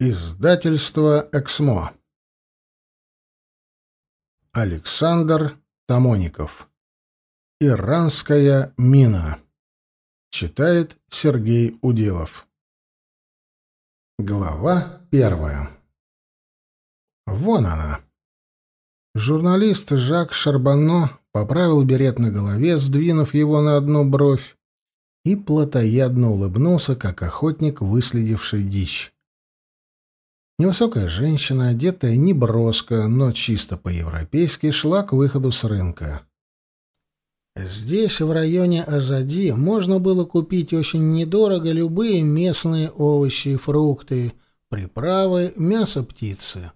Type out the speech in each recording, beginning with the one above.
Издательство «Эксмо». Александр Тамоников. «Иранская мина». Читает Сергей Уделов. Глава первая. Вон она. Журналист Жак Шарбано поправил берет на голове, сдвинув его на одну бровь, и плотоядно улыбнулся, как охотник, выследивший дичь. Невысокая женщина, одетая не броско, но чисто по-европейски, шла к выходу с рынка. Здесь, в районе Азади, можно было купить очень недорого любые местные овощи и фрукты, приправы, мясо птицы.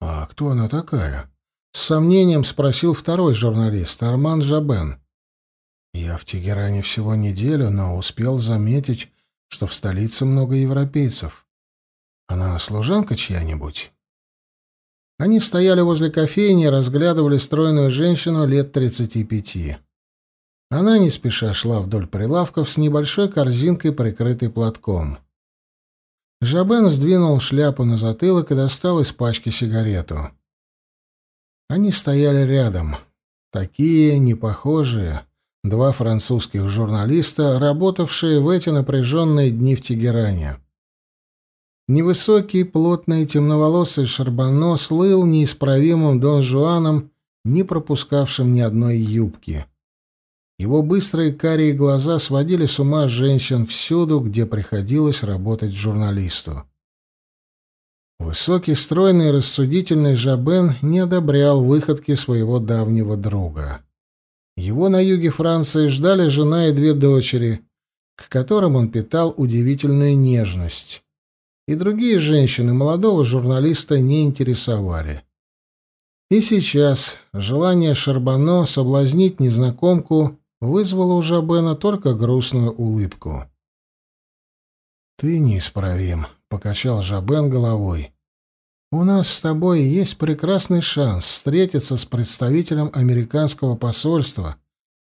«А кто она такая?» — с сомнением спросил второй журналист, Арман Жабен. «Я в Тегеране всего неделю, но успел заметить, что в столице много европейцев. Она служанка чья-нибудь? Они стояли возле кофейни и разглядывали стройную женщину лет тридцати пяти. Она не спеша шла вдоль прилавков с небольшой корзинкой, прикрытой платком. Жабен сдвинул шляпу на затылок и достал из пачки сигарету. Они стояли рядом. Такие непохожие, два французских журналиста, работавшие в эти напряженные дни в Тегеране. Невысокий, плотный, темноволосый Шарбано слыл неисправимым Дон Жуаном, не пропускавшим ни одной юбки. Его быстрые карие глаза сводили с ума женщин всюду, где приходилось работать журналисту. Высокий, стройный, рассудительный Жабен не одобрял выходки своего давнего друга. Его на юге Франции ждали жена и две дочери, к которым он питал удивительную нежность и другие женщины молодого журналиста не интересовали. И сейчас желание Шарбано соблазнить незнакомку вызвало у Жабена только грустную улыбку. «Ты неисправим», — покачал Жабен головой. «У нас с тобой есть прекрасный шанс встретиться с представителем американского посольства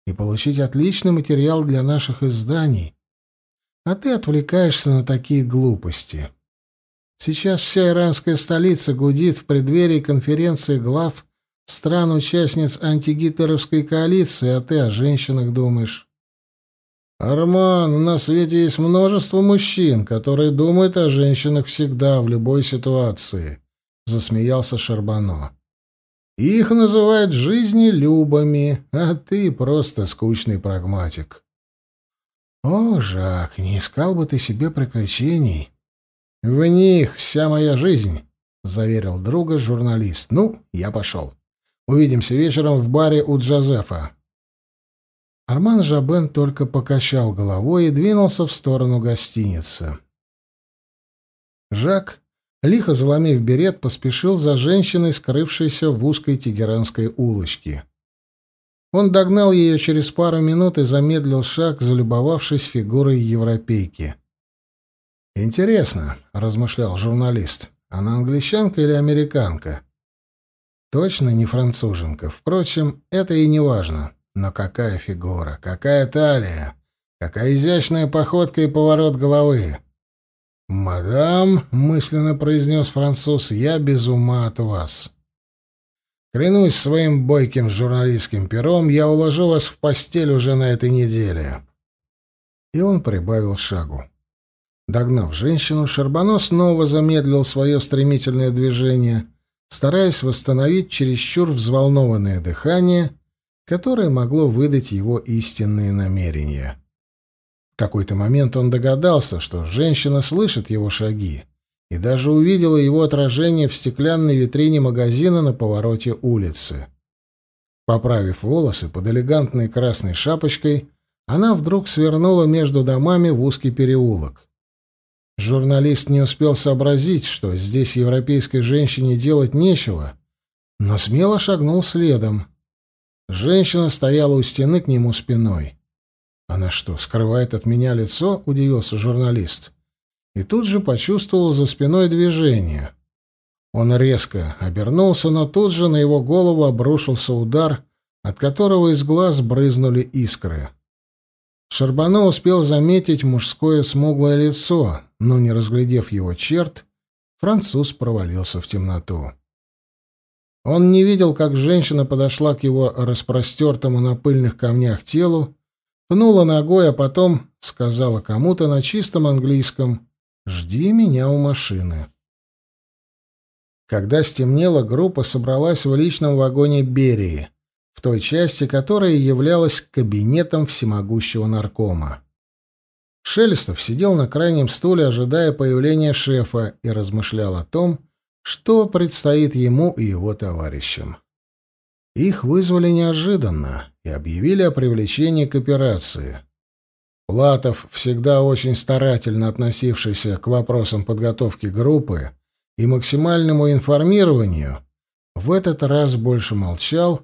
и получить отличный материал для наших изданий, а ты отвлекаешься на такие глупости». Сейчас вся иранская столица гудит в преддверии конференции глав стран-участниц антигитлеровской коалиции, а ты о женщинах думаешь. Арман, на свете есть множество мужчин, которые думают о женщинах всегда, в любой ситуации, засмеялся Шарбано. Их называют жизнелюбами, а ты просто скучный прагматик. О, Жак, не искал бы ты себе приключений. «В них вся моя жизнь», — заверил друга журналист. «Ну, я пошел. Увидимся вечером в баре у Джозефа». Арман Жабен только покачал головой и двинулся в сторону гостиницы. Жак, лихо заломив берет, поспешил за женщиной, скрывшейся в узкой тегеранской улочке. Он догнал ее через пару минут и замедлил шаг, залюбовавшись фигурой европейки. «Интересно», — размышлял журналист, — «она англичанка или американка?» «Точно не француженка. Впрочем, это и не важно. Но какая фигура, какая талия, какая изящная походка и поворот головы!» «Мадам», — мысленно произнес француз, — «я без ума от вас». Клянусь своим бойким журналистским пером, я уложу вас в постель уже на этой неделе. И он прибавил шагу. Догнав женщину, Шарбано снова замедлил свое стремительное движение, стараясь восстановить чересчур взволнованное дыхание, которое могло выдать его истинные намерения. В какой-то момент он догадался, что женщина слышит его шаги, и даже увидела его отражение в стеклянной витрине магазина на повороте улицы. Поправив волосы под элегантной красной шапочкой, она вдруг свернула между домами в узкий переулок. Журналист не успел сообразить, что здесь европейской женщине делать нечего, но смело шагнул следом. Женщина стояла у стены к нему спиной. «Она что, скрывает от меня лицо?» — удивился журналист. И тут же почувствовал за спиной движение. Он резко обернулся, но тут же на его голову обрушился удар, от которого из глаз брызнули искры. Шарбано успел заметить мужское смуглое лицо, но, не разглядев его черт, француз провалился в темноту. Он не видел, как женщина подошла к его распростертому на пыльных камнях телу, пнула ногой, а потом сказала кому-то на чистом английском «Жди меня у машины». Когда стемнело, группа собралась в личном вагоне Берии, в той части, которая являлась кабинетом всемогущего наркома. Шелестов сидел на крайнем стуле, ожидая появления шефа, и размышлял о том, что предстоит ему и его товарищам. Их вызвали неожиданно и объявили о привлечении к операции. Платов, всегда очень старательно относившийся к вопросам подготовки группы и максимальному информированию, в этот раз больше молчал,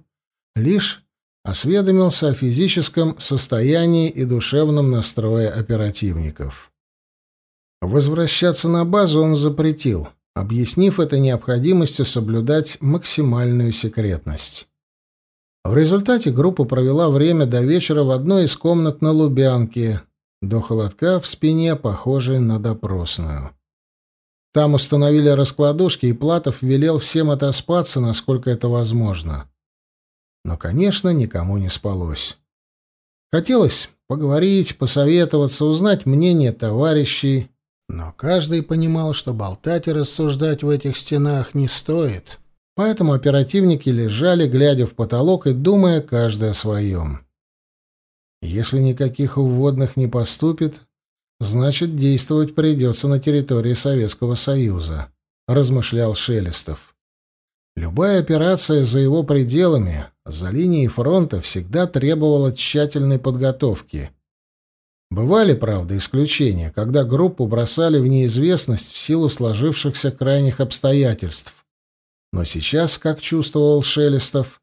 лишь осведомился о физическом состоянии и душевном настрое оперативников. Возвращаться на базу он запретил, объяснив это необходимостью соблюдать максимальную секретность. В результате группа провела время до вечера в одной из комнат на Лубянке, до холодка в спине, похожей на допросную. Там установили раскладушки, и Платов велел всем отоспаться, насколько это возможно. Но, конечно, никому не спалось. Хотелось поговорить, посоветоваться, узнать мнение товарищей, но каждый понимал, что болтать и рассуждать в этих стенах не стоит. Поэтому оперативники лежали, глядя в потолок и думая каждый о своем. Если никаких уводных не поступит, значит, действовать придется на территории Советского Союза, размышлял Шелестов. Любая операция за его пределами, за линией фронта, всегда требовала тщательной подготовки — Бывали, правда, исключения, когда группу бросали в неизвестность в силу сложившихся крайних обстоятельств. Но сейчас, как чувствовал Шелестов,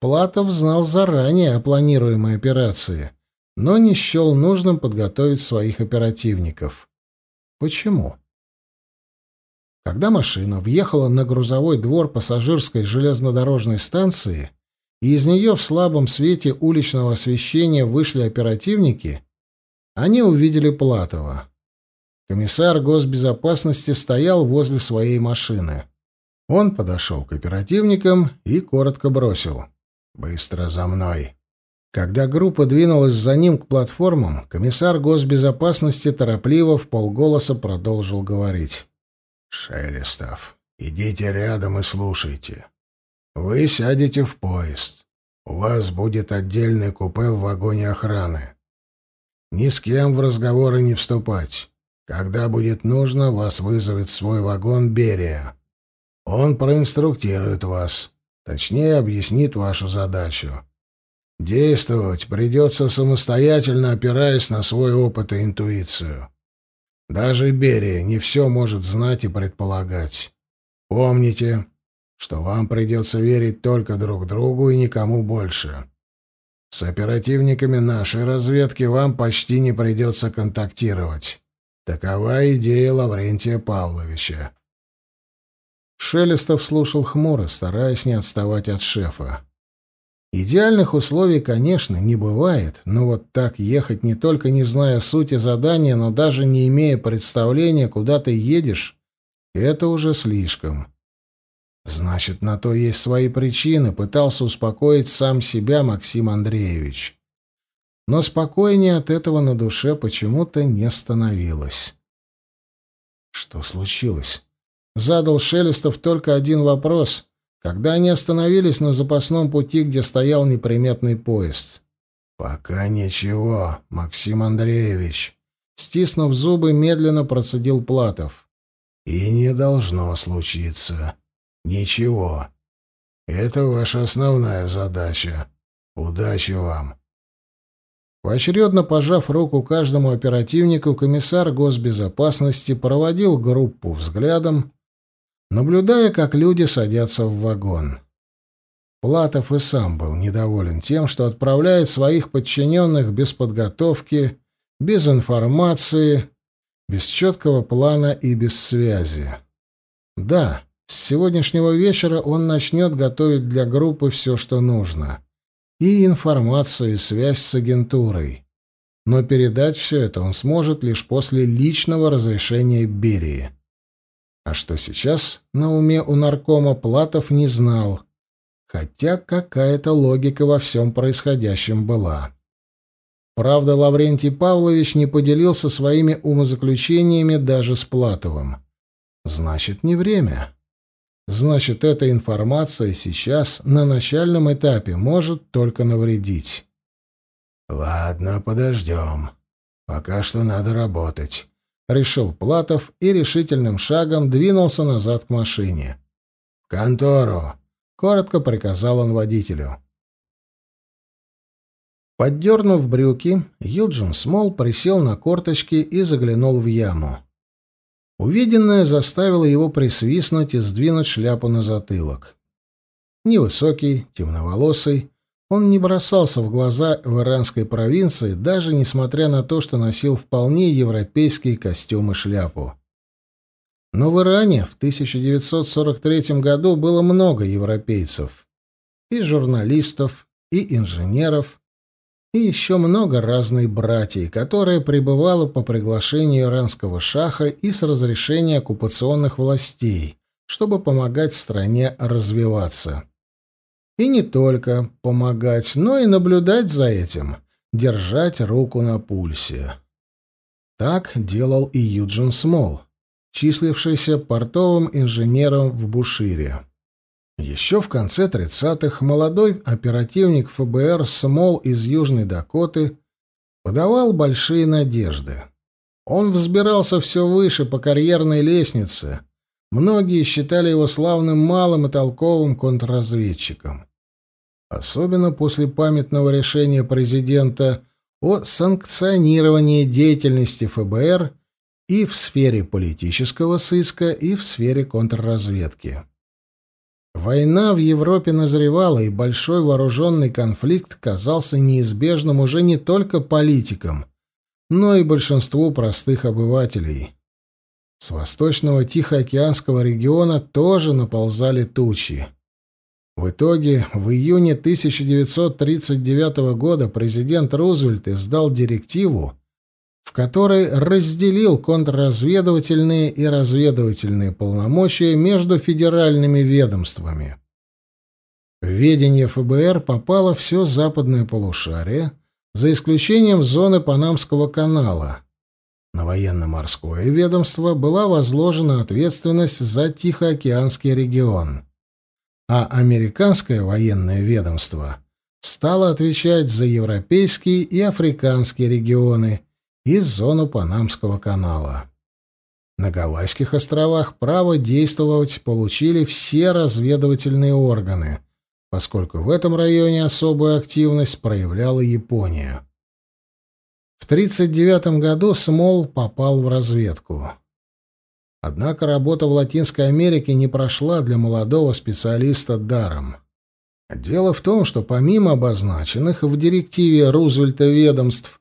Платов знал заранее о планируемой операции, но не счел нужным подготовить своих оперативников. Почему? Когда машина въехала на грузовой двор пассажирской железнодорожной станции, и из нее в слабом свете уличного освещения вышли оперативники — они увидели Платова. Комиссар госбезопасности стоял возле своей машины. Он подошел к оперативникам и коротко бросил. «Быстро за мной». Когда группа двинулась за ним к платформам, комиссар госбезопасности торопливо в полголоса продолжил говорить. «Шелестов, идите рядом и слушайте. Вы сядете в поезд. У вас будет отдельное купе в вагоне охраны. Ни с кем в разговоры не вступать. Когда будет нужно, вас вызовет свой вагон Берия. Он проинструктирует вас, точнее объяснит вашу задачу. Действовать придется самостоятельно, опираясь на свой опыт и интуицию. Даже Берия не все может знать и предполагать. Помните, что вам придется верить только друг другу и никому больше. С оперативниками нашей разведки вам почти не придется контактировать. Такова идея Лаврентия Павловича. Шелестов слушал хмуро, стараясь не отставать от шефа. Идеальных условий, конечно, не бывает, но вот так ехать не только не зная сути задания, но даже не имея представления, куда ты едешь, это уже слишком. Значит, на то есть свои причины, пытался успокоить сам себя Максим Андреевич. Но спокойнее от этого на душе почему-то не становилось. Что случилось? Задал Шелестов только один вопрос, когда они остановились на запасном пути, где стоял неприметный поезд. «Пока ничего, Максим Андреевич», — стиснув зубы, медленно процедил Платов. «И не должно случиться». Ничего. Это ваша основная задача. Удачи вам. Поочередно пожав руку каждому оперативнику, комиссар госбезопасности проводил группу взглядом, наблюдая, как люди садятся в вагон. Платов и сам был недоволен тем, что отправляет своих подчиненных без подготовки, без информации, без четкого плана и без связи. Да, с сегодняшнего вечера он начнет готовить для группы все, что нужно. И информацию, и связь с агентурой. Но передать все это он сможет лишь после личного разрешения Берии. А что сейчас на уме у наркома Платов не знал, хотя какая-то логика во всем происходящем была. Правда, Лаврентий Павлович не поделился своими умозаключениями даже с Платовым. Значит, не время. Значит, эта информация сейчас, на начальном этапе, может только навредить. «Ладно, подождем. Пока что надо работать», — решил Платов и решительным шагом двинулся назад к машине. «В контору!» — коротко приказал он водителю. Поддернув брюки, Юджин Смол присел на корточки и заглянул в яму. Увиденное заставило его присвистнуть и сдвинуть шляпу на затылок. Невысокий, темноволосый, он не бросался в глаза в иранской провинции, даже несмотря на то, что носил вполне европейский костюм и шляпу. Но в Иране в 1943 году было много европейцев. И журналистов, и инженеров, и еще много разной братьей, которая пребывала по приглашению иранского шаха и с разрешения оккупационных властей, чтобы помогать стране развиваться. И не только помогать, но и наблюдать за этим, держать руку на пульсе. Так делал и Юджин Смол, числившийся портовым инженером в Бушире. Еще в конце 30-х молодой оперативник ФБР Смол из Южной Дакоты подавал большие надежды. Он взбирался все выше по карьерной лестнице. Многие считали его славным малым и толковым контрразведчиком. Особенно после памятного решения президента о санкционировании деятельности ФБР и в сфере политического сыска, и в сфере контрразведки. Война в Европе назревала, и большой вооруженный конфликт казался неизбежным уже не только политикам, но и большинству простых обывателей. С восточного Тихоокеанского региона тоже наползали тучи. В итоге, в июне 1939 года президент Рузвельт издал директиву, в которой разделил контрразведывательные и разведывательные полномочия между федеральными ведомствами. В ведение ФБР попало все западное полушарие, за исключением зоны Панамского канала. На военно-морское ведомство была возложена ответственность за Тихоокеанский регион, а американское военное ведомство стало отвечать за европейские и африканские регионы – и зону Панамского канала. На Гавайских островах право действовать получили все разведывательные органы, поскольку в этом районе особую активность проявляла Япония. В 1939 году Смол попал в разведку. Однако работа в Латинской Америке не прошла для молодого специалиста даром. Дело в том, что помимо обозначенных в директиве Рузвельта ведомств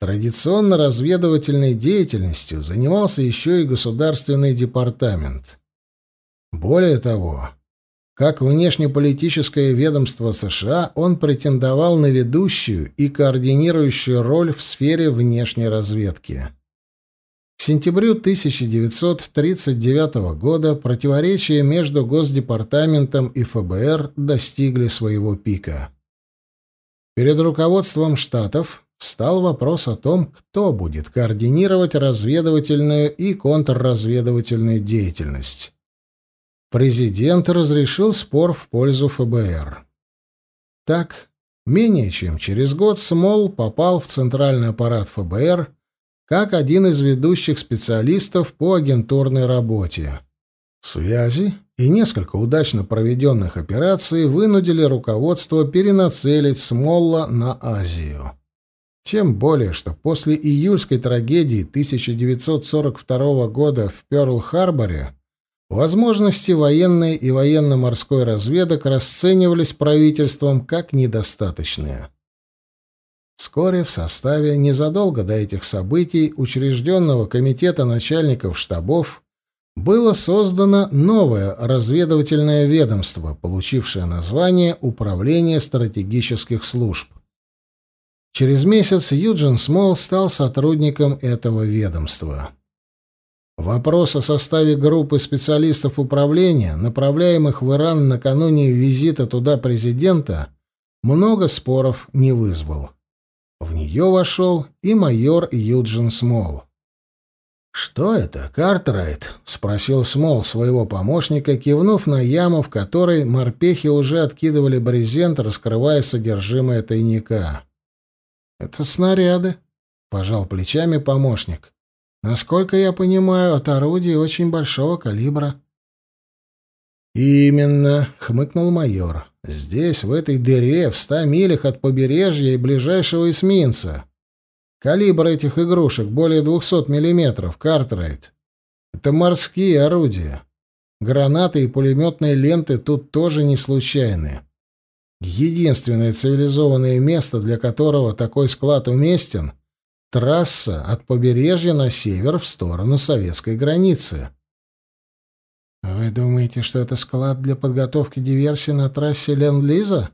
Традиционно разведывательной деятельностью занимался еще и Государственный департамент. Более того, как внешнеполитическое ведомство США, он претендовал на ведущую и координирующую роль в сфере внешней разведки. К сентябрю 1939 года противоречия между Госдепартаментом и ФБР достигли своего пика. Перед руководством штатов встал вопрос о том, кто будет координировать разведывательную и контрразведывательную деятельность. Президент разрешил спор в пользу ФБР. Так, менее чем через год Смол попал в центральный аппарат ФБР как один из ведущих специалистов по агентурной работе. Связи и несколько удачно проведенных операций вынудили руководство перенацелить Смолла на Азию. Тем более, что после июльской трагедии 1942 года в Пёрл-Харборе возможности военной и военно-морской разведок расценивались правительством как недостаточные. Вскоре в составе незадолго до этих событий учрежденного комитета начальников штабов было создано новое разведывательное ведомство, получившее название Управление стратегических служб. Через месяц Юджин Смол стал сотрудником этого ведомства. Вопрос о составе группы специалистов управления, направляемых в Иран накануне визита туда президента, много споров не вызвал. В нее вошел и майор Юджин Смол. «Что это, Картрайт?» — спросил Смол своего помощника, кивнув на яму, в которой морпехи уже откидывали брезент, раскрывая содержимое тайника. «Это снаряды», — пожал плечами помощник. «Насколько я понимаю, от орудий очень большого калибра». «Именно», — хмыкнул майор. «Здесь, в этой дыре, в ста милях от побережья и ближайшего эсминца. Калибр этих игрушек более 200 миллиметров, Картрайт. Это морские орудия. Гранаты и пулеметные ленты тут тоже не случайны. Единственное цивилизованное место, для которого такой склад уместен — трасса от побережья на север в сторону советской границы. «Вы думаете, что это склад для подготовки диверсии на трассе Ленд-Лиза?»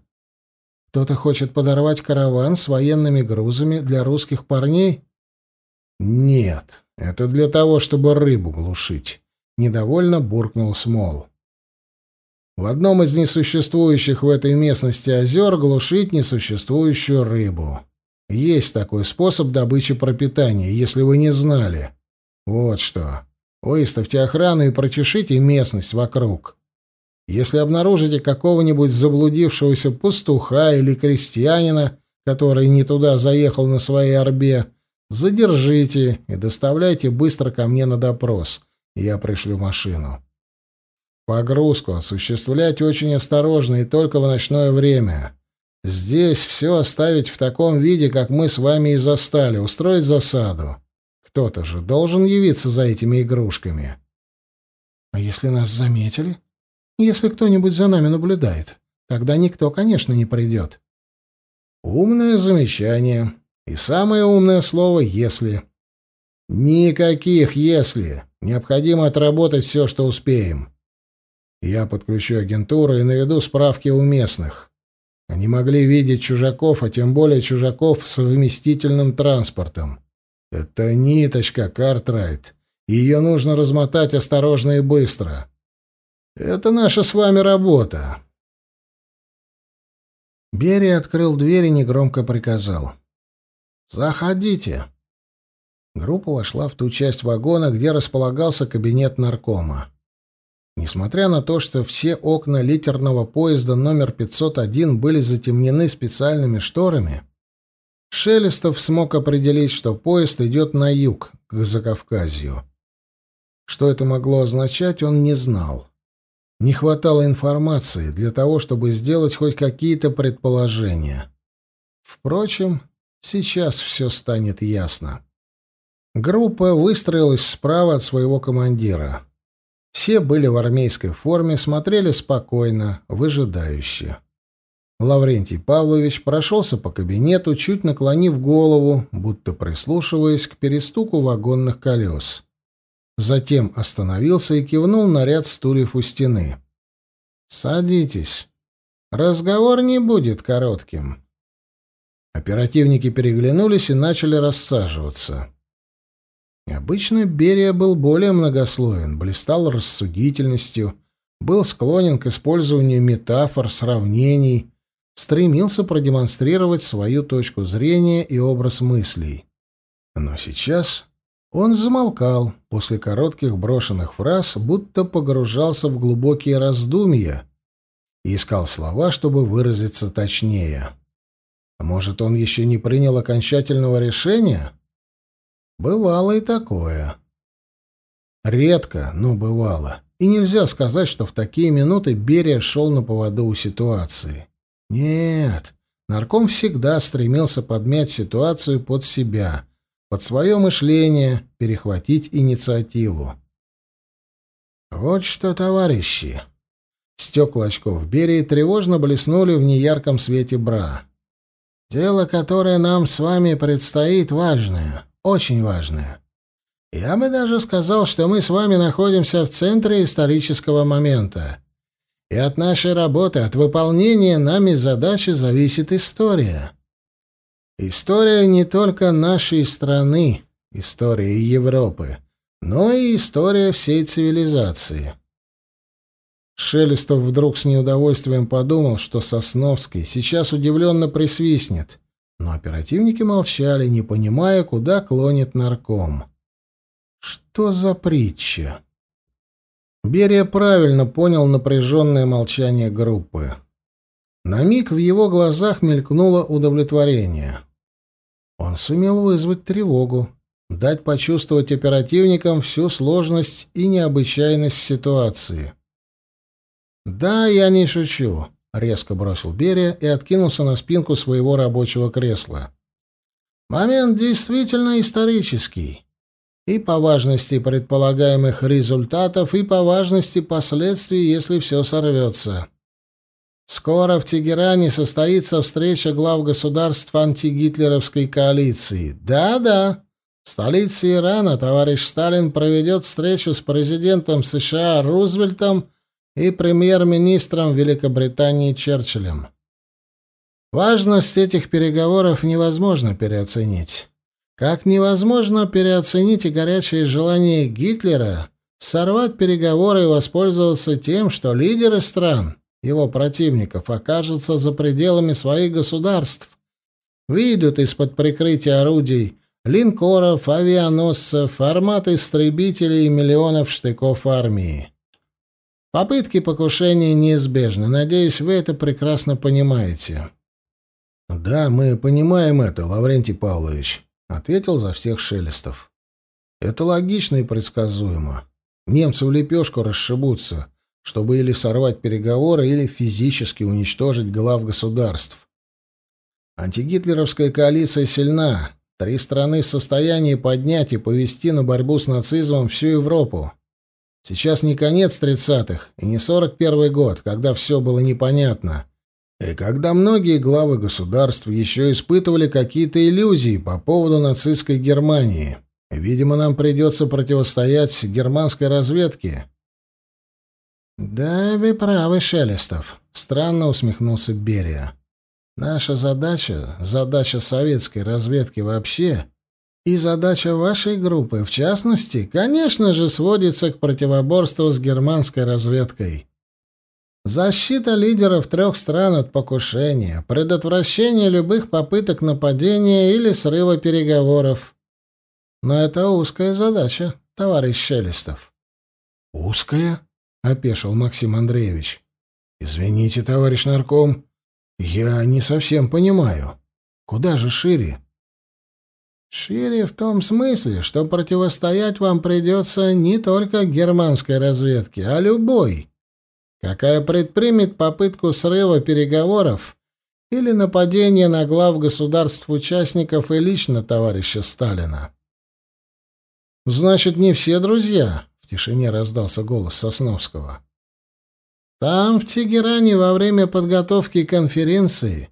Кто-то хочет подорвать караван с военными грузами для русских парней? Нет, это для того, чтобы рыбу глушить. Недовольно буркнул Смол. В одном из несуществующих в этой местности озер глушить несуществующую рыбу. Есть такой способ добычи пропитания, если вы не знали. Вот что. Выставьте охрану и прочешите местность вокруг. Если обнаружите какого-нибудь заблудившегося пастуха или крестьянина, который не туда заехал на своей орбе, задержите и доставляйте быстро ко мне на допрос. Я пришлю машину. Погрузку осуществлять очень осторожно и только в ночное время. Здесь все оставить в таком виде, как мы с вами и застали, устроить засаду. Кто-то же должен явиться за этими игрушками. А если нас заметили? Если кто-нибудь за нами наблюдает, тогда никто, конечно, не придет. Умное замечание. И самое умное слово «если». Никаких «если». Необходимо отработать все, что успеем. Я подключу агентуру и наведу справки у местных. Они могли видеть чужаков, а тем более чужаков с совместительным транспортом. Это ниточка, Картрайт. Ее нужно размотать осторожно и быстро. Это наша с вами работа. Берия открыл дверь и негромко приказал. «Заходите». Группа вошла в ту часть вагона, где располагался кабинет наркома. Несмотря на то, что все окна литерного поезда номер 501 были затемнены специальными шторами, Шелестов смог определить, что поезд идет на юг, к Закавказью. Что это могло означать, он не знал. Не хватало информации для того, чтобы сделать хоть какие-то предположения. Впрочем, сейчас все станет ясно. Группа выстроилась справа от своего командира. Все были в армейской форме, смотрели спокойно, выжидающе. Лаврентий Павлович прошелся по кабинету, чуть наклонив голову, будто прислушиваясь к перестуку вагонных колес. Затем остановился и кивнул на ряд стульев у стены. «Садитесь. Разговор не будет коротким». Оперативники переглянулись и начали рассаживаться. Обычно Берия был более многословен, блистал рассудительностью, был склонен к использованию метафор, сравнений, стремился продемонстрировать свою точку зрения и образ мыслей. Но сейчас он замолкал после коротких брошенных фраз, будто погружался в глубокие раздумья и искал слова, чтобы выразиться точнее. Может, он еще не принял окончательного решения? Бывало и такое. Редко, но бывало. И нельзя сказать, что в такие минуты Берия шел на поводу у ситуации. Нет, нарком всегда стремился подмять ситуацию под себя — под свое мышление перехватить инициативу. «Вот что, товарищи!» Стекла очков Берии тревожно блеснули в неярком свете бра. «Дело, которое нам с вами предстоит, важное, очень важное. Я бы даже сказал, что мы с вами находимся в центре исторического момента. И от нашей работы, от выполнения нами задачи зависит история». История не только нашей страны, история Европы. но и история всей цивилизации. Шелестов вдруг с неудовольствием подумал, что Сосновский сейчас удивленно присвистнет, но оперативники молчали, не понимая, куда клонит нарком. Что за притча? Берия правильно понял напряженное молчание группы. На миг в его глазах мелькнуло удовлетворение. Он сумел вызвать тревогу, дать почувствовать оперативникам всю сложность и необычайность ситуации. «Да, я не шучу», — резко бросил Берия и откинулся на спинку своего рабочего кресла. «Момент действительно исторический и по важности предполагаемых результатов, и по важности последствий, если все сорвется. Скоро в Тегеране состоится встреча глав государств антигитлеровской коалиции. Да-да, в столице Ирана товарищ Сталин проведет встречу с президентом США Рузвельтом и премьер-министром Великобритании Черчиллем. Важность этих переговоров невозможно переоценить. Как невозможно переоценить и горячее желание Гитлера сорвать переговоры и воспользоваться тем, что лидеры стран, его противников, окажутся за пределами своих государств, выйдут из-под прикрытия орудий линкоров, авианосцев, армат истребителей и миллионов штыков армии. Попытки покушения неизбежны. Надеюсь, вы это прекрасно понимаете. Да, мы понимаем это, Лаврентий Павлович ответил за всех Шелестов. Это логично и предсказуемо. Немцы в лепешку расшибутся, чтобы или сорвать переговоры, или физически уничтожить глав государств. Антигитлеровская коалиция сильна. Три страны в состоянии поднять и повести на борьбу с нацизмом всю Европу. Сейчас не конец тридцатых и не сорок первый год, когда все было непонятно. И когда многие главы государств еще испытывали какие-то иллюзии по поводу нацистской Германии, видимо, нам придется противостоять германской разведке. «Да, вы правы, Шелестов», — странно усмехнулся Берия. «Наша задача, задача советской разведки вообще, и задача вашей группы, в частности, конечно же, сводится к противоборству с германской разведкой». Защита лидеров трех стран от покушения, предотвращение любых попыток нападения или срыва переговоров. Но это узкая задача, товарищ Шелестов. Узкая? опешил Максим Андреевич. Извините, товарищ нарком, я не совсем понимаю. Куда же шире? Шире в том смысле, что противостоять вам придется не только германской разведке, а любой какая предпримет попытку срыва переговоров или нападения на глав государств-участников и лично товарища Сталина. «Значит, не все друзья?» — в тишине раздался голос Сосновского. «Там, в Тегеране, во время подготовки конференции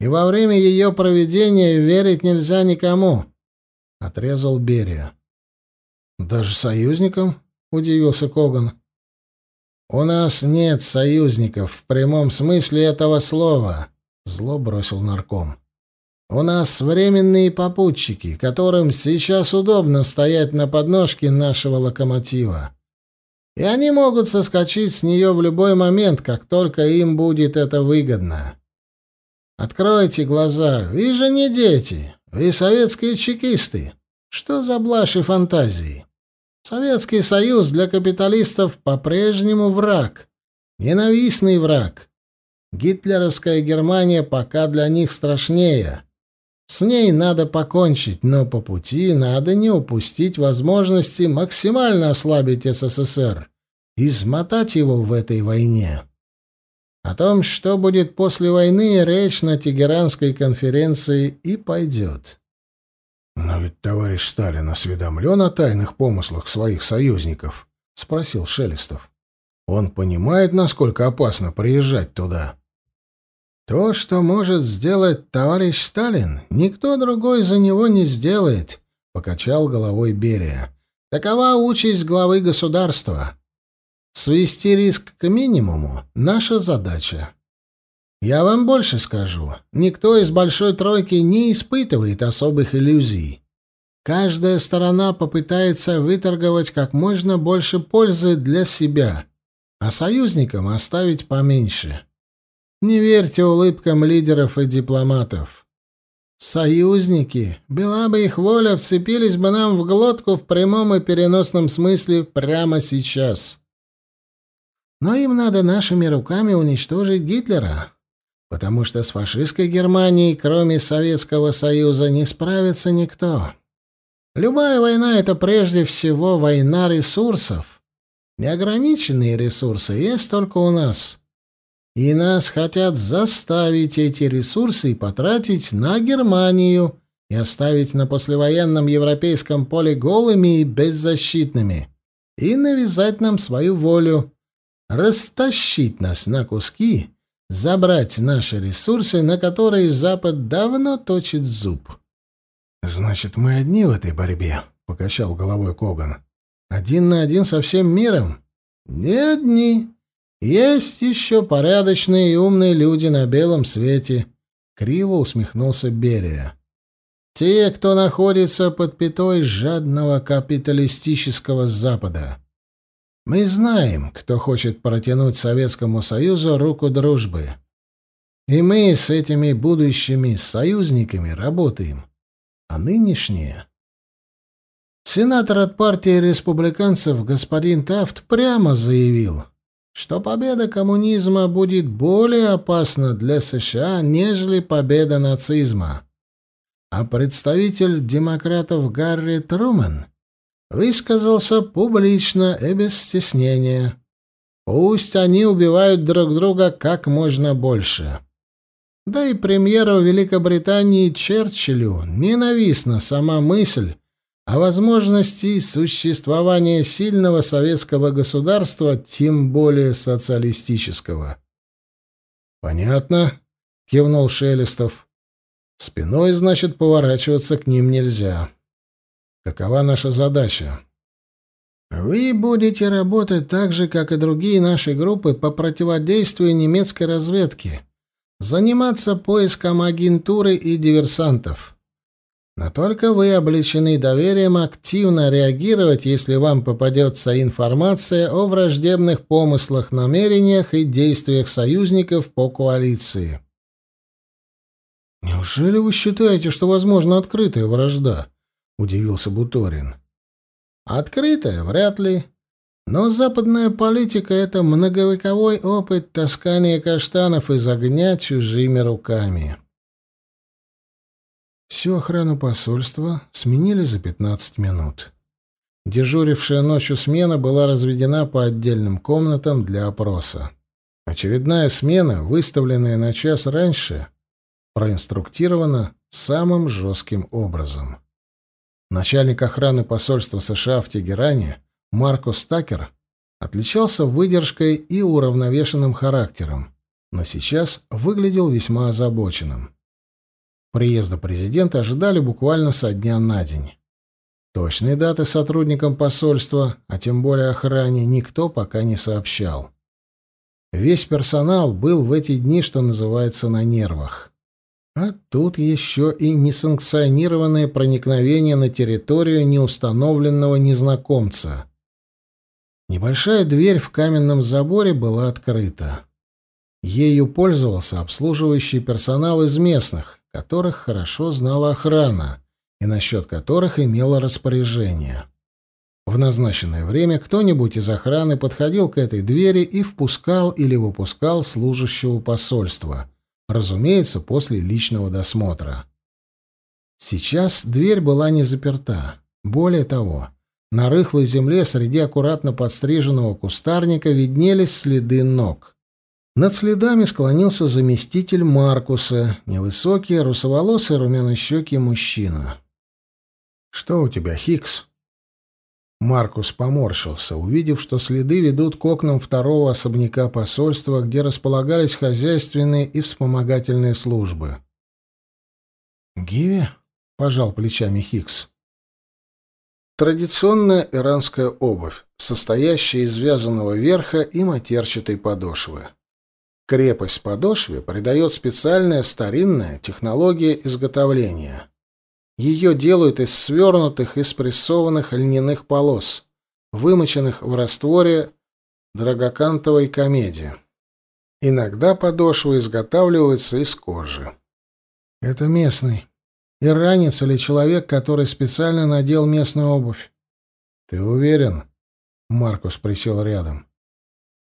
и во время ее проведения верить нельзя никому», — отрезал Берия. «Даже союзникам?» — удивился Коган. «У нас нет союзников в прямом смысле этого слова», — зло бросил нарком. «У нас временные попутчики, которым сейчас удобно стоять на подножке нашего локомотива. И они могут соскочить с нее в любой момент, как только им будет это выгодно. Откройте глаза, вы же не дети, вы советские чекисты. Что за блажь и фантазии?» Советский Союз для капиталистов по-прежнему враг, ненавистный враг. Гитлеровская Германия пока для них страшнее. С ней надо покончить, но по пути надо не упустить возможности максимально ослабить СССР, измотать его в этой войне. О том, что будет после войны, речь на Тегеранской конференции и пойдет. «Но ведь товарищ Сталин осведомлен о тайных помыслах своих союзников?» — спросил Шелестов. «Он понимает, насколько опасно приезжать туда?» «То, что может сделать товарищ Сталин, никто другой за него не сделает», — покачал головой Берия. «Такова участь главы государства. Свести риск к минимуму — наша задача. Я вам больше скажу. Никто из большой тройки не испытывает особых иллюзий. каждая сторона попытается выторговать как можно больше пользы для себя, а союзникам оставить поменьше. Не верьте улыбкам лидеров и дипломатов. Союзники, была бы их воля, вцепились бы нам в глотку в прямом и переносном смысле прямо сейчас. Но им надо нашими руками уничтожить Гитлера, потому что с фашистской Германией, кроме Советского Союза, не справится никто. Любая война — это прежде всего война ресурсов. Неограниченные ресурсы есть только у нас. И нас хотят заставить эти ресурсы потратить на Германию и оставить на послевоенном европейском поле голыми и беззащитными, и навязать нам свою волю, растащить нас на куски, забрать наши ресурсы, на которые Запад давно точит зуб. «Значит, мы одни в этой борьбе», — покачал головой Коган. «Один на один со всем миром?» «Не одни. Есть еще порядочные и умные люди на белом свете», — криво усмехнулся Берия. «Те, кто находится под пятой жадного капиталистического Запада. Мы знаем, кто хочет протянуть Советскому Союзу руку дружбы. И мы с этими будущими союзниками работаем а нынешние... Сенатор от партии республиканцев господин Тафт прямо заявил, что победа коммунизма будет более опасна для США, нежели победа нацизма. А представитель демократов Гарри Трумэн высказался публично и без стеснения. Пусть они убивают друг друга как можно больше. Да и премьеру Великобритании Черчиллю ненавистна сама мысль о возможности существования сильного советского государства, тем более социалистического. «Понятно», — кивнул Шелестов. «Спиной, значит, поворачиваться к ним нельзя. Какова наша задача?» «Вы будете работать так же, как и другие наши группы по противодействию немецкой разведке», заниматься поиском агентуры и диверсантов. Но только вы облечены доверием активно реагировать, если вам попадется информация о враждебных помыслах, намерениях и действиях союзников по коалиции. «Неужели вы считаете, что возможна открытая вражда?» — удивился Буторин. «Открытая? Вряд ли. Но западная политика — это многовековой опыт таскания каштанов из огня чужими руками. Всю охрану посольства сменили за 15 минут. Дежурившая ночью смена была разведена по отдельным комнатам для опроса. Очередная смена, выставленная на час раньше, проинструктирована самым жестким образом. Начальник охраны посольства США в Тегеране — Маркус Такер отличался выдержкой и уравновешенным характером, но сейчас выглядел весьма озабоченным. Приезда президента ожидали буквально со дня на день. Точные даты сотрудникам посольства, а тем более охране, никто пока не сообщал. Весь персонал был в эти дни, что называется, на нервах. А тут еще и несанкционированное проникновение на территорию неустановленного незнакомца. Небольшая дверь в каменном заборе была открыта. Ею пользовался обслуживающий персонал из местных, которых хорошо знала охрана и насчет которых имела распоряжение. В назначенное время кто-нибудь из охраны подходил к этой двери и впускал или выпускал служащего посольства, разумеется, после личного досмотра. Сейчас дверь была не заперта. Более того, на рыхлой земле среди аккуратно подстриженного кустарника виднелись следы ног. Над следами склонился заместитель Маркуса, невысокий, русоволосый, румянощекий мужчина. «Что у тебя, Хикс?» Маркус поморщился, увидев, что следы ведут к окнам второго особняка посольства, где располагались хозяйственные и вспомогательные службы. «Гиви?» — пожал плечами Хикс. Традиционная иранская обувь, состоящая из вязаного верха и матерчатой подошвы. Крепость подошве придает специальная старинная технология изготовления. Ее делают из свернутых и спрессованных льняных полос, вымоченных в растворе драгокантовой комедии. Иногда подошвы изготавливаются из кожи. Это местный. Иранец или человек, который специально надел местную обувь. Ты уверен? Маркус присел рядом.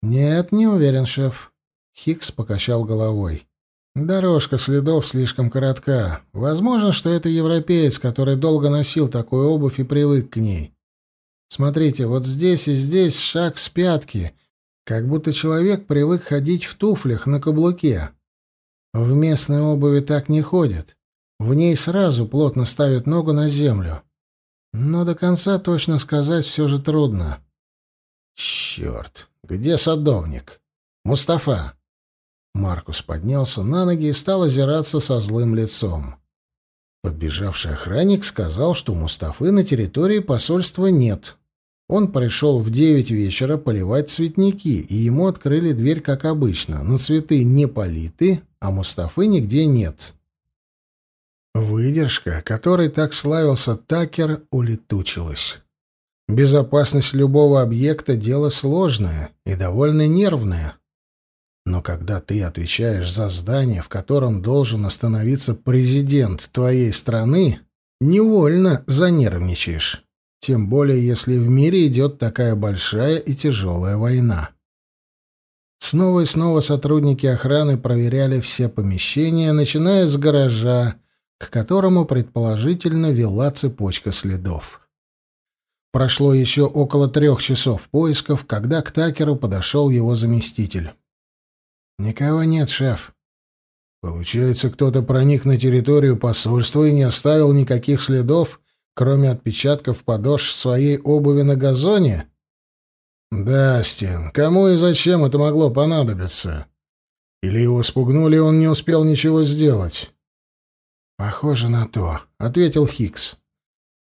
Нет, не уверен, шеф. Хикс покачал головой. Дорожка следов слишком коротка. Возможно, что это европеец, который долго носил такую обувь и привык к ней. Смотрите, вот здесь и здесь шаг с пятки, как будто человек привык ходить в туфлях на каблуке. В местной обуви так не ходят. В ней сразу плотно ставят ногу на землю. Но до конца точно сказать все же трудно. Черт, где садовник? Мустафа. Маркус поднялся на ноги и стал озираться со злым лицом. Подбежавший охранник сказал, что Мустафы на территории посольства нет. Он пришел в девять вечера поливать цветники, и ему открыли дверь, как обычно, но цветы не политы, а Мустафы нигде нет. Выдержка, которой так славился Такер, улетучилась. Безопасность любого объекта — дело сложное и довольно нервное. Но когда ты отвечаешь за здание, в котором должен остановиться президент твоей страны, невольно занервничаешь. Тем более, если в мире идет такая большая и тяжелая война. Снова и снова сотрудники охраны проверяли все помещения, начиная с гаража, к которому предположительно вела цепочка следов. Прошло еще около трех часов поисков, когда к Такеру подошел его заместитель. «Никого нет, шеф». «Получается, кто-то проник на территорию посольства и не оставил никаких следов, кроме отпечатков подошв своей обуви на газоне?» «Да, Стен, кому и зачем это могло понадобиться? Или его спугнули, и он не успел ничего сделать?» «Похоже на то», — ответил Хикс.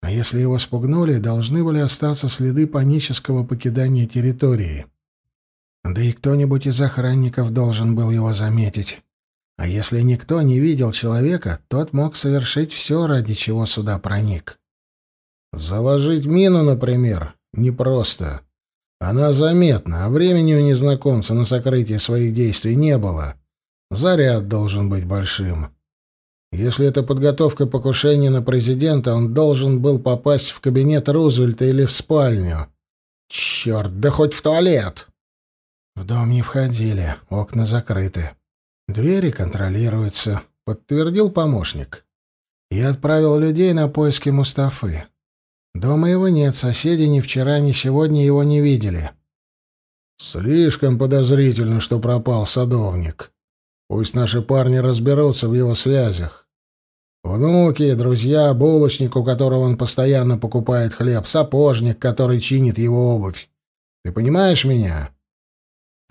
«А если его спугнули, должны были остаться следы панического покидания территории». Да и кто-нибудь из охранников должен был его заметить. А если никто не видел человека, тот мог совершить все, ради чего сюда проник. Заложить мину, например, непросто. Она заметна, а времени у незнакомца на сокрытие своих действий не было. Заряд должен быть большим. Если это подготовка покушения на президента, он должен был попасть в кабинет Рузвельта или в спальню. Черт, да хоть в туалет! В дом не входили, окна закрыты. Двери контролируются, подтвердил помощник. Я отправил людей на поиски Мустафы. Дома его нет, соседи ни вчера, ни сегодня его не видели. Слишком подозрительно, что пропал садовник. Пусть наши парни разберутся в его связях. Внуки, друзья, булочник, у которого он постоянно покупает хлеб, сапожник, который чинит его обувь. Ты понимаешь меня?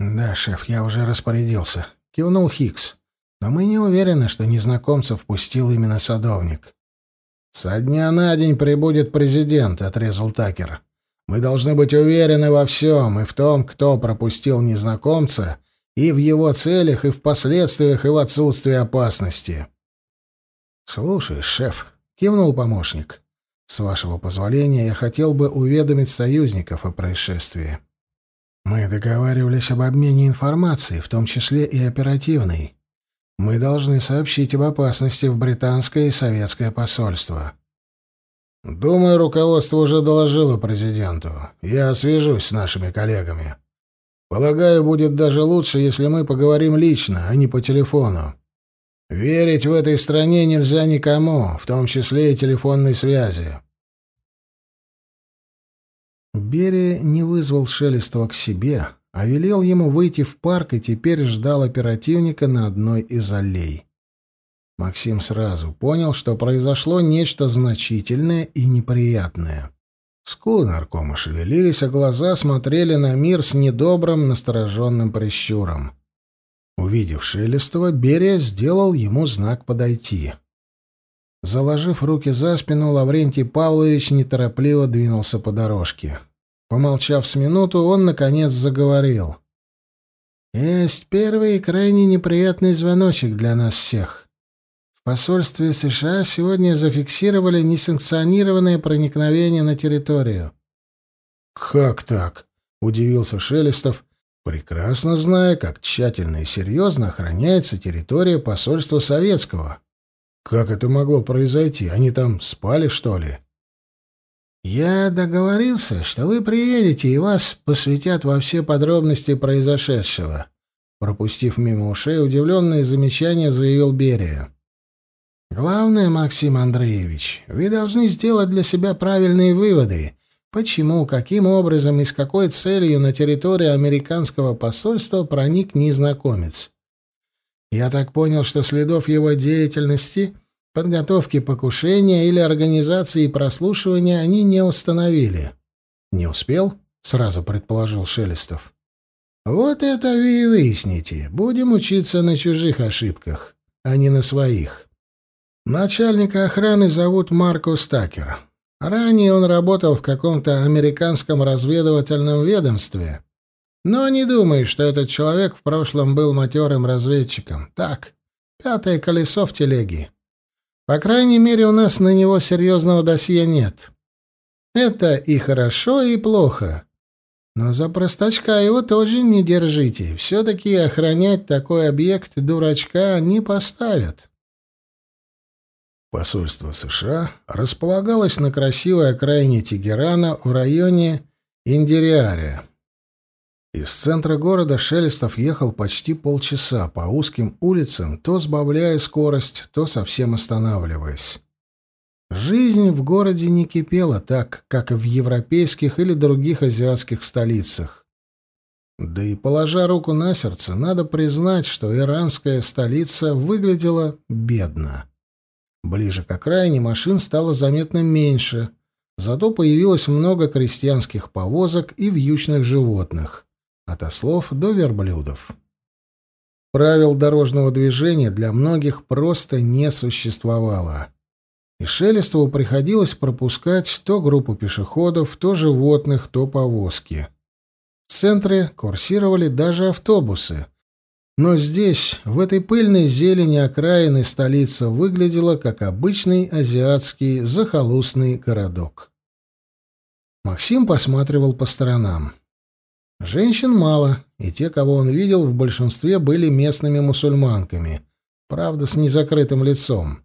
«Да, шеф, я уже распорядился», — кивнул Хикс. «Но мы не уверены, что незнакомцев впустил именно садовник». «Со дня на день прибудет президент», — отрезал Такер. «Мы должны быть уверены во всем, и в том, кто пропустил незнакомца, и в его целях, и в последствиях, и в отсутствии опасности». «Слушай, шеф», — кивнул помощник, — «с вашего позволения я хотел бы уведомить союзников о происшествии». Мы договаривались об обмене информацией, в том числе и оперативной. Мы должны сообщить об опасности в британское и советское посольство. Думаю, руководство уже доложило президенту. Я свяжусь с нашими коллегами. Полагаю, будет даже лучше, если мы поговорим лично, а не по телефону. Верить в этой стране нельзя никому, в том числе и телефонной связи. Берия не вызвал Шелестова к себе, а велел ему выйти в парк и теперь ждал оперативника на одной из аллей. Максим сразу понял, что произошло нечто значительное и неприятное. Скулы наркома шевелились, а глаза смотрели на мир с недобрым, настороженным прищуром. Увидев Шелестова, Берия сделал ему знак подойти. Заложив руки за спину, Лаврентий Павлович неторопливо двинулся по дорожке. Помолчав с минуту, он, наконец, заговорил. «Есть первый и крайне неприятный звоночек для нас всех. В посольстве США сегодня зафиксировали несанкционированное проникновение на территорию. «Как так?» — удивился Шелестов, прекрасно зная, как тщательно и серьезно охраняется территория посольства советского. «Как это могло произойти? Они там спали, что ли?» «Я договорился, что вы приедете, и вас посвятят во все подробности произошедшего», пропустив мимо ушей удивленное замечание, заявил Берия. «Главное, Максим Андреевич, вы должны сделать для себя правильные выводы, почему, каким образом и с какой целью на территорию американского посольства проник незнакомец. Я так понял, что следов его деятельности Подготовки покушения или организации прослушивания они не установили. «Не успел?» — сразу предположил Шелестов. «Вот это вы и выясните. Будем учиться на чужих ошибках, а не на своих. Начальника охраны зовут Маркус Такер. Ранее он работал в каком-то американском разведывательном ведомстве. Но не думаю, что этот человек в прошлом был матерым разведчиком. Так, пятое колесо в телеге. По крайней мере, у нас на него серьезного досье нет. Это и хорошо, и плохо. Но за простачка его тоже не держите. Все-таки охранять такой объект дурачка не поставят. Посольство США располагалось на красивой окраине Тегерана в районе Индириария. Из центра города Шелестов ехал почти полчаса по узким улицам, то сбавляя скорость, то совсем останавливаясь. Жизнь в городе не кипела так, как в европейских или других азиатских столицах. Да и, положа руку на сердце, надо признать, что иранская столица выглядела бедно. Ближе к окраине машин стало заметно меньше, зато появилось много крестьянских повозок и вьючных животных от ослов до верблюдов. Правил дорожного движения для многих просто не существовало. И Шелестову приходилось пропускать то группу пешеходов, то животных, то повозки. В центре курсировали даже автобусы. Но здесь, в этой пыльной зелени окраины, столица выглядела как обычный азиатский захолустный городок. Максим посматривал по сторонам. Женщин мало, и те, кого он видел, в большинстве были местными мусульманками, правда, с незакрытым лицом.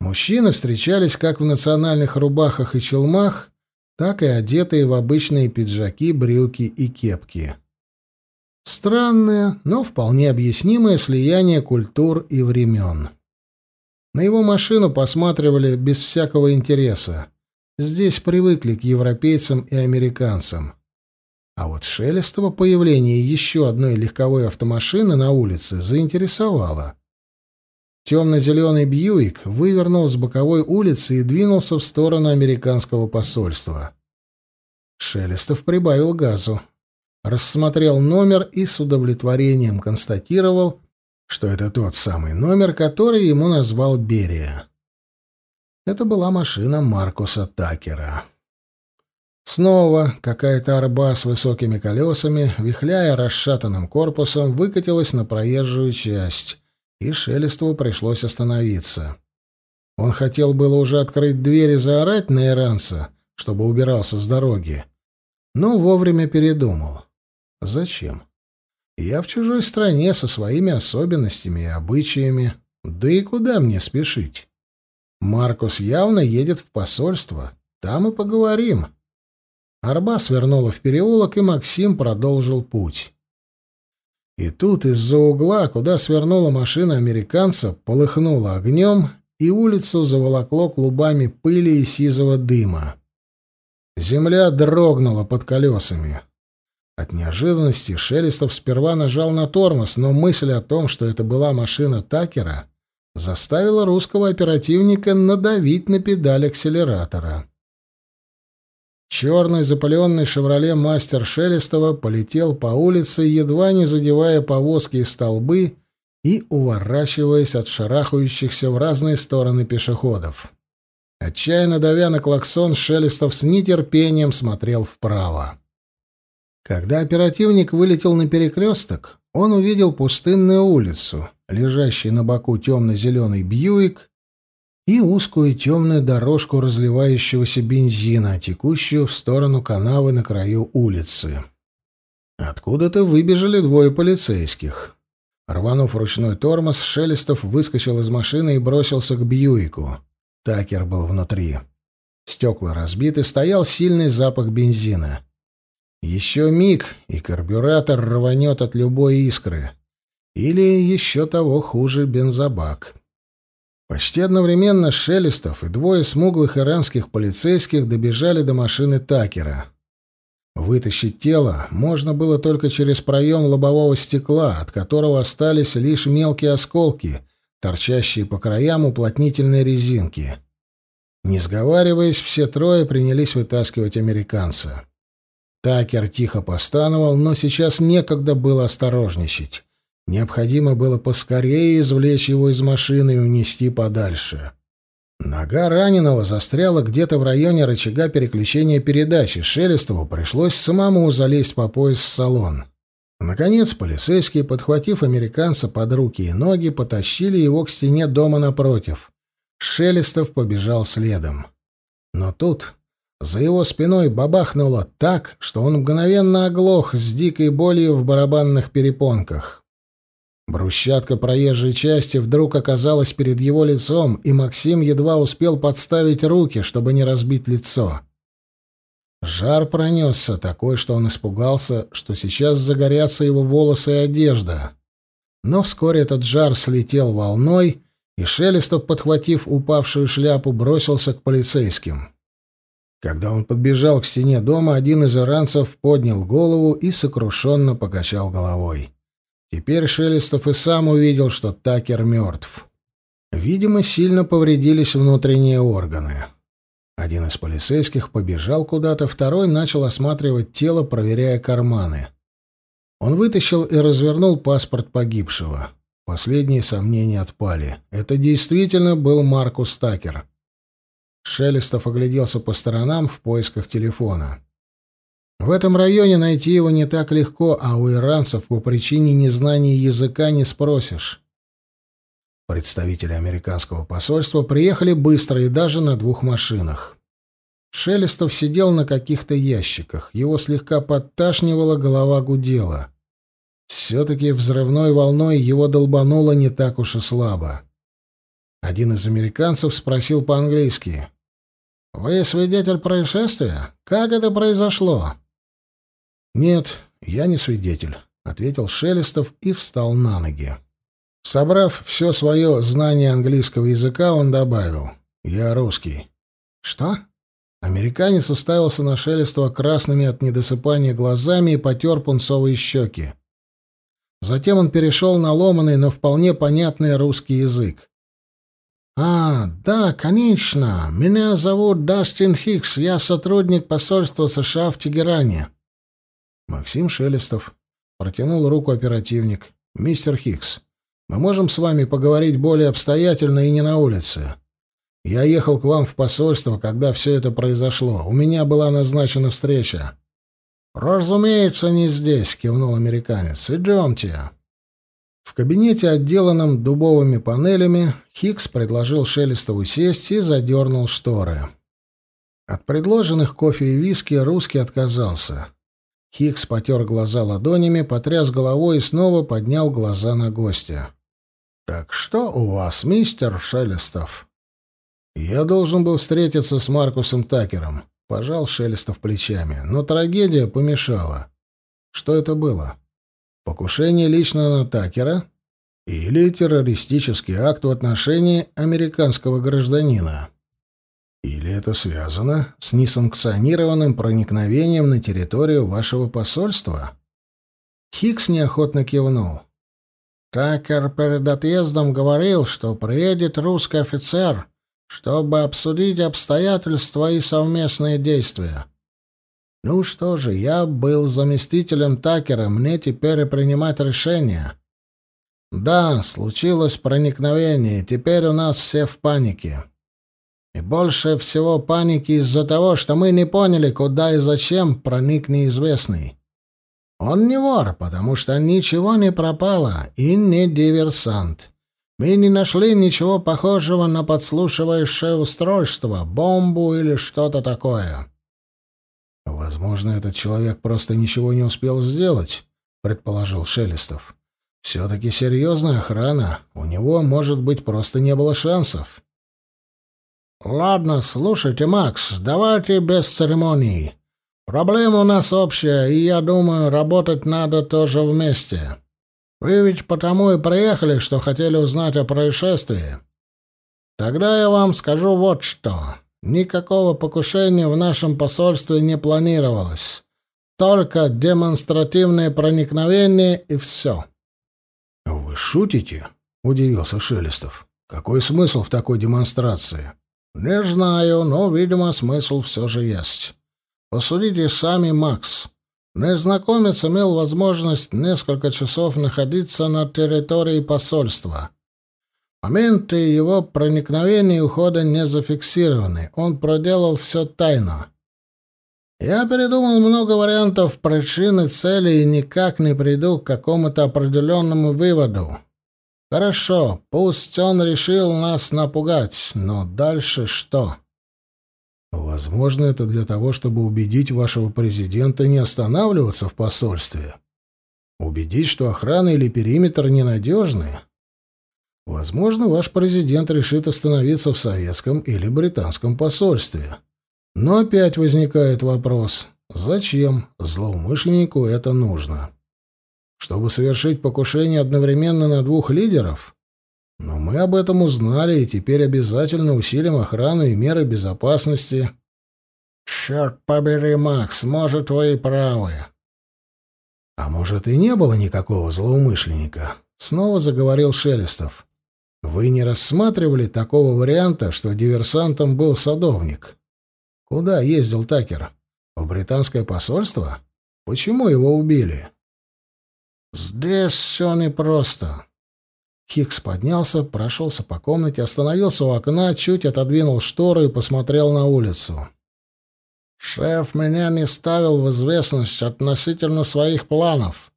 Мужчины встречались как в национальных рубахах и челмах, так и одетые в обычные пиджаки, брюки и кепки. Странное, но вполне объяснимое слияние культур и времен. На его машину посматривали без всякого интереса. Здесь привыкли к европейцам и американцам. А вот Шелестова появление еще одной легковой автомашины на улице заинтересовало. Темно-зеленый Бьюик вывернул с боковой улицы и двинулся в сторону американского посольства. Шелестов прибавил газу. Рассмотрел номер и с удовлетворением констатировал, что это тот самый номер, который ему назвал Берия. Это была машина Маркуса Такера. Снова какая-то арба с высокими колесами, вихляя расшатанным корпусом, выкатилась на проезжую часть, и Шелестову пришлось остановиться. Он хотел было уже открыть дверь и заорать на иранца, чтобы убирался с дороги, но вовремя передумал. Зачем? Я в чужой стране со своими особенностями и обычаями, да и куда мне спешить? Маркус явно едет в посольство, там и поговорим. Арба свернула в переулок, и Максим продолжил путь. И тут из-за угла, куда свернула машина американца, полыхнула огнем, и улицу заволокло клубами пыли и сизого дыма. Земля дрогнула под колесами. От неожиданности Шелестов сперва нажал на тормоз, но мысль о том, что это была машина Такера, заставила русского оперативника надавить на педаль акселератора. Черный запыленный «Шевроле Мастер» Шелестова полетел по улице, едва не задевая повозки и столбы и уворачиваясь от шарахающихся в разные стороны пешеходов. Отчаянно давя на клаксон, Шелестов с нетерпением смотрел вправо. Когда оперативник вылетел на перекресток, он увидел пустынную улицу, лежащий на боку темно-зеленый Бьюик и узкую темную дорожку разливающегося бензина, текущую в сторону канавы на краю улицы. Откуда-то выбежали двое полицейских. Рванув ручной тормоз, Шелестов выскочил из машины и бросился к Бьюику. Такер был внутри. Стекла разбиты, стоял сильный запах бензина. Еще миг, и карбюратор рванет от любой искры. Или еще того хуже бензобак. Почти одновременно Шелестов и двое смуглых иранских полицейских добежали до машины Такера. Вытащить тело можно было только через проем лобового стекла, от которого остались лишь мелкие осколки, торчащие по краям уплотнительной резинки. Не сговариваясь, все трое принялись вытаскивать американца. Такер тихо постановал, но сейчас некогда было осторожничать. Необходимо было поскорее извлечь его из машины и унести подальше. Нога раненого застряла где-то в районе рычага переключения передачи. Шелестову пришлось самому залезть по пояс в салон. Наконец, полицейские, подхватив американца под руки и ноги, потащили его к стене дома напротив. Шелестов побежал следом. Но тут за его спиной бабахнуло так, что он мгновенно оглох с дикой болью в барабанных перепонках. Брусчатка проезжей части вдруг оказалась перед его лицом, и Максим едва успел подставить руки, чтобы не разбить лицо. Жар пронесся такой, что он испугался, что сейчас загорятся его волосы и одежда. Но вскоре этот жар слетел волной, и Шелестов, подхватив упавшую шляпу, бросился к полицейским. Когда он подбежал к стене дома, один из иранцев поднял голову и сокрушенно покачал головой. Теперь Шелестов и сам увидел, что Такер мертв. Видимо, сильно повредились внутренние органы. Один из полицейских побежал куда-то, второй начал осматривать тело, проверяя карманы. Он вытащил и развернул паспорт погибшего. Последние сомнения отпали. Это действительно был Маркус Такер. Шелестов огляделся по сторонам в поисках телефона. В этом районе найти его не так легко, а у иранцев по причине незнания языка не спросишь. Представители американского посольства приехали быстро и даже на двух машинах. Шелестов сидел на каких-то ящиках. Его слегка подташнивало, голова гудела. Все-таки взрывной волной его долбануло не так уж и слабо. Один из американцев спросил по-английски. «Вы свидетель происшествия? Как это произошло?» «Нет, я не свидетель», — ответил Шелестов и встал на ноги. Собрав все свое знание английского языка, он добавил «Я русский». «Что?» Американец уставился на Шелестова красными от недосыпания глазами и потер пунцовые щеки. Затем он перешел на ломаный, но вполне понятный русский язык. «А, да, конечно. Меня зовут Дастин Хикс. Я сотрудник посольства США в Тегеране». Максим Шелестов. Протянул руку оперативник. «Мистер Хикс, мы можем с вами поговорить более обстоятельно и не на улице. Я ехал к вам в посольство, когда все это произошло. У меня была назначена встреча». «Разумеется, не здесь», — кивнул американец. «Идемте». В кабинете, отделанном дубовыми панелями, Хикс предложил Шелестову сесть и задернул шторы. От предложенных кофе и виски русский отказался. Хикс потер глаза ладонями, потряс головой и снова поднял глаза на гостя. «Так что у вас, мистер Шелестов?» «Я должен был встретиться с Маркусом Такером», — пожал Шелестов плечами, но трагедия помешала. «Что это было? Покушение лично на Такера или террористический акт в отношении американского гражданина?» Или это связано с несанкционированным проникновением на территорию вашего посольства? Хикс неохотно кивнул. Такер перед отъездом говорил, что приедет русский офицер, чтобы обсудить обстоятельства и совместные действия. Ну что же, я был заместителем Такера, мне теперь и принимать решения. Да, случилось проникновение, теперь у нас все в панике. И больше всего паники из-за того, что мы не поняли, куда и зачем проник неизвестный. Он не вор, потому что ничего не пропало и не диверсант. Мы не нашли ничего похожего на подслушивающее устройство, бомбу или что-то такое. Возможно, этот человек просто ничего не успел сделать, предположил Шелестов. Все-таки серьезная охрана. У него, может быть, просто не было шансов. «Ладно, слушайте, Макс, давайте без церемоний. Проблема у нас общая, и, я думаю, работать надо тоже вместе. Вы ведь потому и приехали, что хотели узнать о происшествии. Тогда я вам скажу вот что. Никакого покушения в нашем посольстве не планировалось. Только демонстративное проникновение и все». «Вы шутите?» — удивился Шелестов. «Какой смысл в такой демонстрации?» «Не знаю, но, видимо, смысл все же есть. Посудите сами, Макс. Незнакомец имел возможность несколько часов находиться на территории посольства. Моменты его проникновения и ухода не зафиксированы. Он проделал все тайно. Я передумал много вариантов причин и целей и никак не приду к какому-то определенному выводу. Хорошо, пусть он решил нас напугать, но дальше что? Возможно, это для того, чтобы убедить вашего президента не останавливаться в посольстве. Убедить, что охрана или периметр ненадежны. Возможно, ваш президент решит остановиться в советском или британском посольстве. Но опять возникает вопрос, зачем злоумышленнику это нужно? Чтобы совершить покушение одновременно на двух лидеров? Но мы об этом узнали и теперь обязательно усилим охрану и меры безопасности. Черт побери, Макс, может, вы и правы. А может, и не было никакого злоумышленника? Снова заговорил Шелестов. Вы не рассматривали такого варианта, что диверсантом был садовник? Куда ездил Такер? В британское посольство? Почему его убили? «Здесь все непросто». Хикс поднялся, прошелся по комнате, остановился у окна, чуть отодвинул штору и посмотрел на улицу. «Шеф меня не ставил в известность относительно своих планов,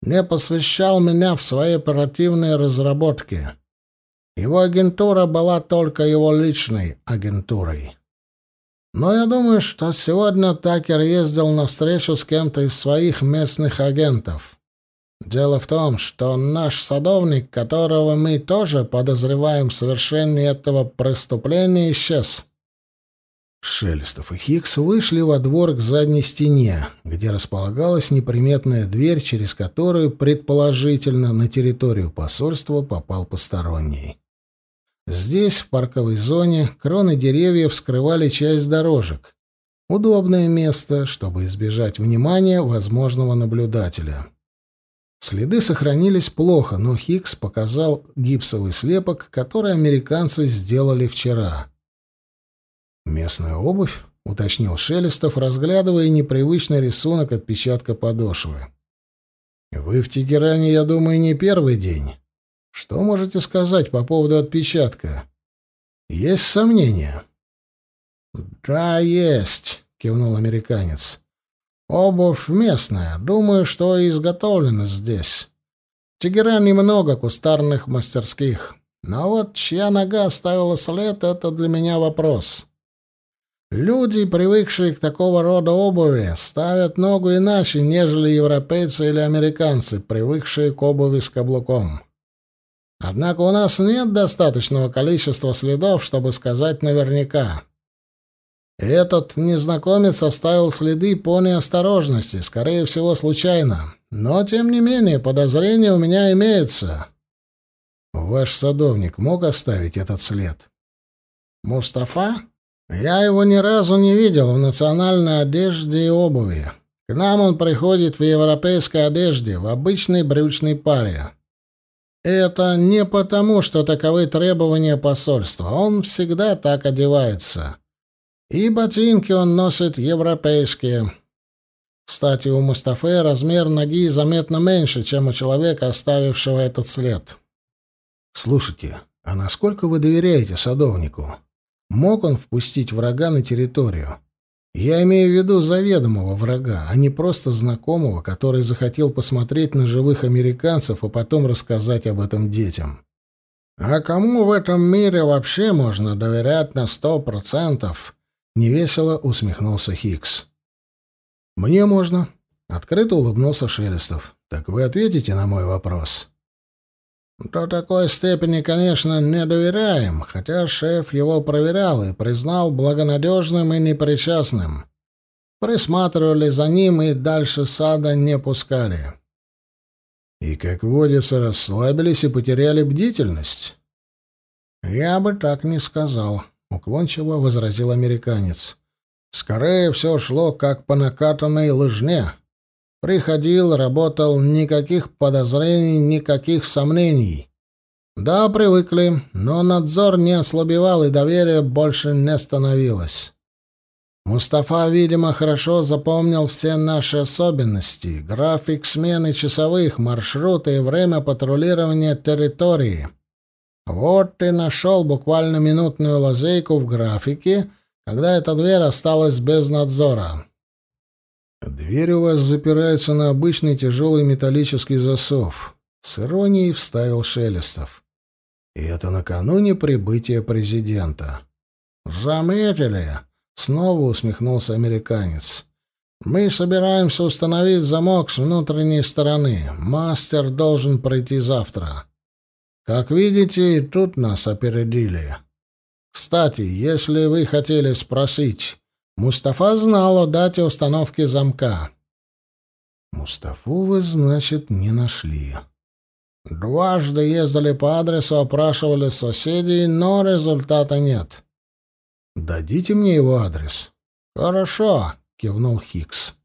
не посвящал меня в свои оперативные разработки. Его агентура была только его личной агентурой. Но я думаю, что сегодня Такер ездил на встречу с кем-то из своих местных агентов». Дело в том, что наш садовник, которого мы тоже подозреваем в совершении этого преступления, исчез. Шелестов и Хикс вышли во двор к задней стене, где располагалась неприметная дверь, через которую, предположительно, на территорию посольства попал посторонний. Здесь, в парковой зоне, кроны деревьев скрывали часть дорожек. Удобное место, чтобы избежать внимания возможного наблюдателя. Следы сохранились плохо, но Хикс показал гипсовый слепок, который американцы сделали вчера. «Местная обувь?» — уточнил Шелестов, разглядывая непривычный рисунок отпечатка подошвы. «Вы в Тегеране, я думаю, не первый день. Что можете сказать по поводу отпечатка? Есть сомнения?» «Да, есть», — кивнул американец. Обувь местная. Думаю, что изготовлена здесь. В Тегеране много кустарных мастерских. Но вот чья нога оставила след, это для меня вопрос. Люди, привыкшие к такого рода обуви, ставят ногу иначе, нежели европейцы или американцы, привыкшие к обуви с каблуком. Однако у нас нет достаточного количества следов, чтобы сказать наверняка. Этот незнакомец оставил следы по неосторожности, скорее всего, случайно. Но, тем не менее, подозрения у меня имеются. Ваш садовник мог оставить этот след? Мустафа? Я его ни разу не видел в национальной одежде и обуви. К нам он приходит в европейской одежде, в обычной брючной паре. Это не потому, что таковы требования посольства. Он всегда так одевается. И ботинки он носит европейские. Кстати, у Мустафы размер ноги заметно меньше, чем у человека, оставившего этот след. Слушайте, а насколько вы доверяете садовнику? Мог он впустить врага на территорию? Я имею в виду заведомого врага, а не просто знакомого, который захотел посмотреть на живых американцев, а потом рассказать об этом детям. А кому в этом мире вообще можно доверять на сто процентов? Невесело усмехнулся Хикс. Мне можно. Открыто улыбнулся Шелестов. Так вы ответите на мой вопрос? До такой степени, конечно, не доверяем, хотя шеф его проверял и признал благонадежным и непричастным. Присматривали за ним и дальше сада не пускали. И, как водится, расслабились и потеряли бдительность. «Я бы так не сказал», — уклончиво возразил американец. «Скорее все шло, как по накатанной лыжне. Приходил, работал, никаких подозрений, никаких сомнений. Да, привыкли, но надзор не ослабевал и доверия больше не становилось. Мустафа, видимо, хорошо запомнил все наши особенности, график смены часовых, маршруты и время патрулирования территории. Вот ты нашел буквально минутную лазейку в графике, когда эта дверь осталась без надзора. «Дверь у вас запирается на обычный тяжелый металлический засов», — с иронией вставил Шелестов. «И это накануне прибытия президента». «Заметили?» — снова усмехнулся американец. «Мы собираемся установить замок с внутренней стороны. Мастер должен пройти завтра. Как видите, и тут нас опередили. Кстати, если вы хотели спросить, Мустафа знал о дате установки замка. Мустафу вы, значит, не нашли. Дважды ездили по адресу, опрашивали соседей, но результата нет. Дадите мне его адрес. Хорошо, кивнул Хикс.